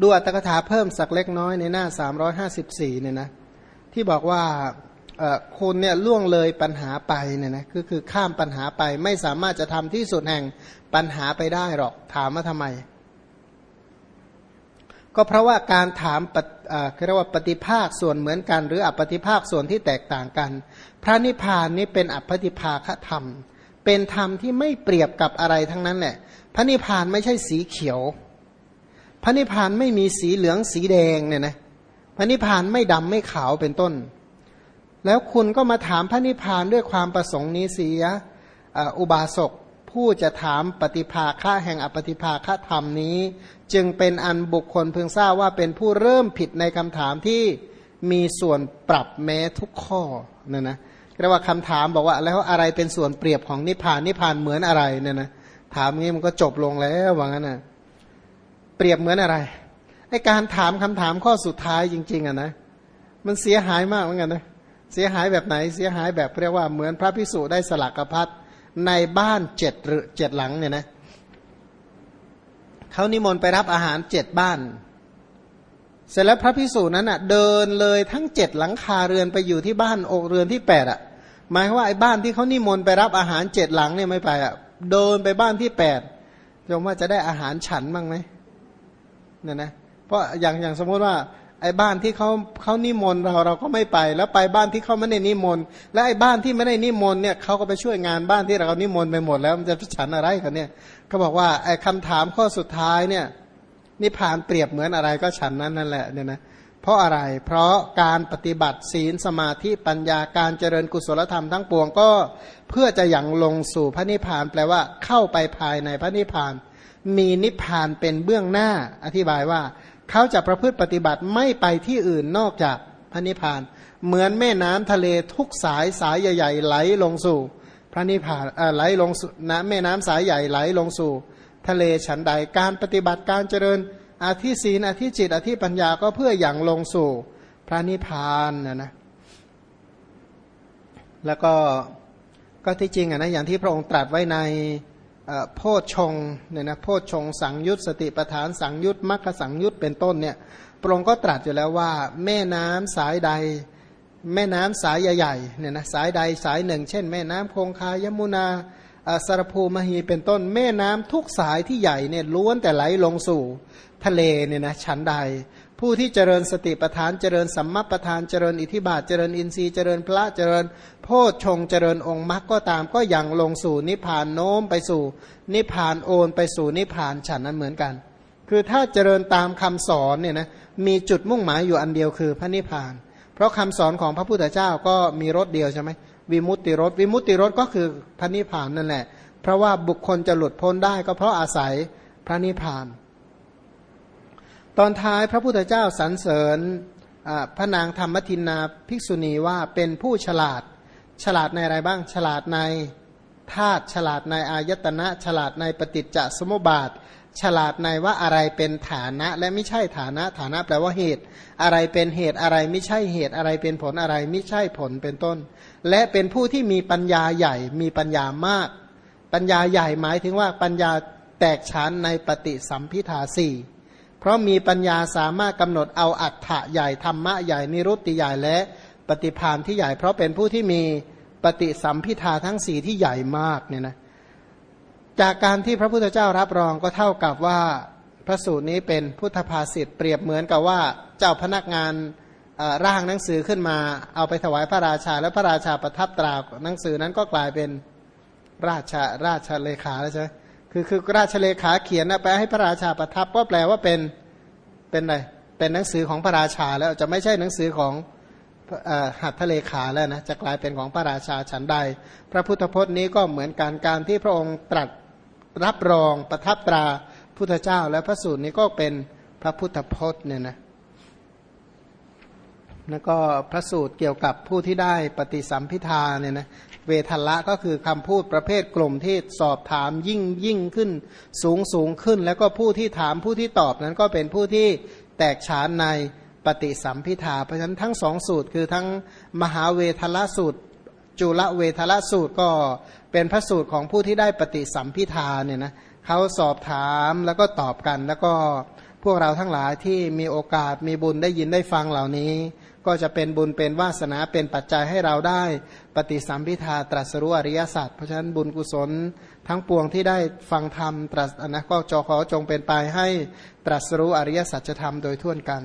ดูอัตถกถาเพิ่มสักเล็กน้อยในหน้า 354เนี่ยนะที่บอกว่าคุณเนี่ยล่วงเลยปัญหาไปเนี่ยนะคือคือข้ามปัญหาไปไม่สามารถจะทำที่สุดแห่งปัญหาไปได้หรอกถามว่าทำไม ก็เพราะว่าการถามเรียกว่าปฏิภาคส่วนเหมือนกัน หรืออปฏิภาคส่วนที่แตกต่างกัน พระนิพพานนี้เป็นอปฏิภาคธรรม เป็นธรรมที่ไม่เปรียบกับอะไรทั้งนั้นแหละพระนิพพานไม่ใช่สีเขียว ระนิพพานไม่มีสีเหลืองสีแดงเนี่ยนะพระนิพพานไม่ดำไม่ขาวเป็นต้น แล้วคุณก็มาถามพระนิพพานด้วยความประสงค์นี้เสียอุบาสกผู้จะถามปฏิภาค่าแห่งอปฏิภาคธรรมนี้ จึงเป็นอันบุคคลเพึงทราบว่าเป็นผู้เริ่มผิดในคำถามที่มีส่วนปรับแม้ทุกข้อเนี่ยนะเรียกว่าคำถามบอกว่าแล้วอะไรเป็นส่วนเปรียบของนิพพานนิพพานเหมือนอะไรเนี่ยนะถามงี้มันก็จบลงแล้วว่างั้นนะ เปรียบเหมือนอะไรไอการถามคำถามข้อสุดท้ายจริง ๆอะนะมันเสียหายมากเหมือนกันนะเสียหายแบบไหนเสียหายแบบเรียกว่าเหมือนพระพิสุได้สลักกระพัดในบ้านเจ็ดหรือเจ็ดหลังเนี่ยนะเขานิมนต์ไปรับอาหารเจ็ดบ้าน เสร็จแล้วพระพิสูจนั้นอะ เดินเลยทั้งเจ็ดหลังคาเรือนไปอยู่ที่บ้านอกเรือนที่แปดอะ หมายว่าไอ้บ้านที่เขานิมนต์ไปรับอาหารเจ็ดหลังเนี่ยไม่ไปอะเดินไปบ้านที่แปดยมว่าจะได้อาหารฉันบ้างไหม เนี่ยนะเพราะอย่างอย่างสมมติว่าไอ้บ้านที่เขาเขานิมนต์เราเราก็ไม่ไป แล้วไปบ้านที่เขาไม่ได้นิมนต์และไอ้บ้านที่ไม่ได้นิมนต์เนี่ยเขาก็ไปช่วยงานบ้านที่เรานิมนต์ไปหมดแล้วมันจะฉันอะไรกันเนี่ยเขาบอกว่าไอ้คำถามข้อสุดท้ายเนี่ยนิพานเปรียบเหมือนอะไรก็ฉันนั้นนั่นแหละเนี่ยนะเพราะอะไร เพราะการปฏิบัติศีลสมาธิปัญญาการเจริญกุศลธรรมทั้งปวงก็เพื่อจะอย่างลงสู่พระนิพพานแปลว่าเข้าไปภายในพระนิพพาน มีนิพพานเป็นเบื้องหน้า อธิบายว่า เขาจะประพฤติปฏิบัติไม่ไปที่อื่นนอกจากพระนิพพาน เหมือนแม่น้ำทะเลทุกสายสายใหญ่ ๆ ไหลลงสู่ พระนิพพานไหลลงนะแม่น้ำสายใหญ่ไหลลงสู่ ทะเลฉันใดการปฏิบัติการเจริญอาทิศีนอาทิจิตอาทิปัญญาก็เพื่ออย่างลงสู่พระนิพพานนะนะแล้วก็ก็ที่จริงอะนะอย่างที่พระองค์ตรัสไว้ใน โพชฌงเนี่ยนะโพชฌงสังยุตสติปทานสังยุตมัคคสังยุตเป็นต้นเนี่ยพระองค์ก็ตรัสอยู่แล้วว่า แม่น้ำสายใด แม่น้ำสายใหญ่ๆเนี่ยนะสายใดสายหนึ่ง เช่น แม่น้ำคงคายมุนาสารภูมหีเป็นต้นแม่น้ำทุกสายที่ใหญ่เนี่ยล้วนแต่ไหลลงสู่ทะเลเนี่ยนะชั้นใด ผู้ที่เจริญสติปทานเจริญสัมมาปทานเจริญอิทิบาทเจริญอินทรีย์เจริญพระเจริญ โพชฌงเจริญองค์มรรคก็ตามก็ยังลงสู่นิพพานโน้มไปสู่ นิพพานโอนไปสู่นิพพานฉันนั้นเหมือนกัน คือถ้าเจริญตามคำสอนเนี่ยนะมีจุดมุ่งหมายอยู่อันเดียวคือพระนิพพาน เพราะคำสอนของพระพุทธเจ้าก็มีรถเดียวใช่ไหมวิมุตติรถวิมุตติรถก็คือพระนิพพานนั่นแหละ เพราะว่าบุคคลจะหลุดพ้นได้ก็เพราะอาศัยพระนิพพาน ตอนท้ายพระพุทธเจ้าสรรเสริญพระนางธรรมทินนาภิกษุณีว่าเป็นผู้ฉลาด ฉลาดในอะไรบ้าง ฉลาดในธาตุฉลาดในอายตนะ ฉลาดในปฏิจจสมุปบาท ฉลาดในว่าอะไรเป็นฐานะ และไม่ใช่ฐานะ ฐานะแปลว่าเหตุ อะไรเป็นเหตุอะไรไม่ใช่เหตุอะไรเป็นผลอะไรไม่ใช่ผลเป็นต้น และเป็นผู้ที่มีปัญญาใหญ่ มีปัญญามาก ปัญญาใหญ่หมายถึงว่าปัญญาแตกฉานในปฏิสัมพิทาสี่ ราะมีปัญญาสามารถกำหนดเอาอัฏฐะใหญ่ธรรมะใหญ่นิรุตติใหญ่และปฏิพานที่ใหญ่ เพราะเป็นผู้ที่มีปฏิสัมพิทาทั้งสี่ที่ใหญ่มากเนี่ยนะจากการที่พระพุทธเจ้ารับรองก็เท่ากับว่าพระสูตรนี้เป็นพุทธภาษิตเปรียบเหมือนกับว่าเจ้าพนักงานร่างหนังสือขึ้นมาเอาไปถวายพระราชา แล้วพระราชาประทับตราหนังสือนั้นก็กลายเป็นราชาราชาเลขาแล้วใช่ไหม คือคือราชเลขาเขียนนะไปให้พระราชาประทับก็แปลว่าเป็นเป็นอะไรเป็นหนังสือของพระราชาแล้วจะไม่ใช่หนังสือของหัตถเลขาแล้วนะจะกลายเป็นของพระราชาฉันใด พระพุทธพจน์นี้ก็เหมือนการการที่พระองค์ตรัสรับรองประทับตราพุทธเจ้า และพระสูตรนี้ก็เป็นพระพุทธพจน์เนี่ยนะแล้วก็พระสูตรเกี่ยวกับผู้ที่ได้ปฏิสัมพิทาเนี่ยนะ เวทละก็คือคำพูดประเภทกลุ่มที่สอบถามยิ่งยิ่งขึ้น สูงสูงขึ้น แล้วก็ผู้ที่ถามผู้ที่ตอบนั้นก็เป็นผู้ที่แตกฉานในปฏิสัมพิทาเพราะฉะนั้นทั้งสองสูตรคือทั้งมหาเวทละสูตร จุลเวทละสูตรก็เป็นพระสูตรของผู้ที่ได้ปฏิสัมพิทาเนี่ยนะเขาสอบถามแล้วก็ตอบกันแล้วก็พวกเราทั้งหลายที่มีโอกาสมีบุญได้ยินได้ฟังเหล่านี้ ก็จะเป็นบุญเป็นวาสนาเป็นปัจจัยให้เราได้ ปฏิสัมพิทาตรัสรู้อริยสัจเพราะฉะนั้นบุญกุศลทั้งปวงที่ได้ฟังธรรมตรัสนะก็จอขอจงเป็นไปให้ตรัสรู้อริยสัจธรรมโดยทั่วกัน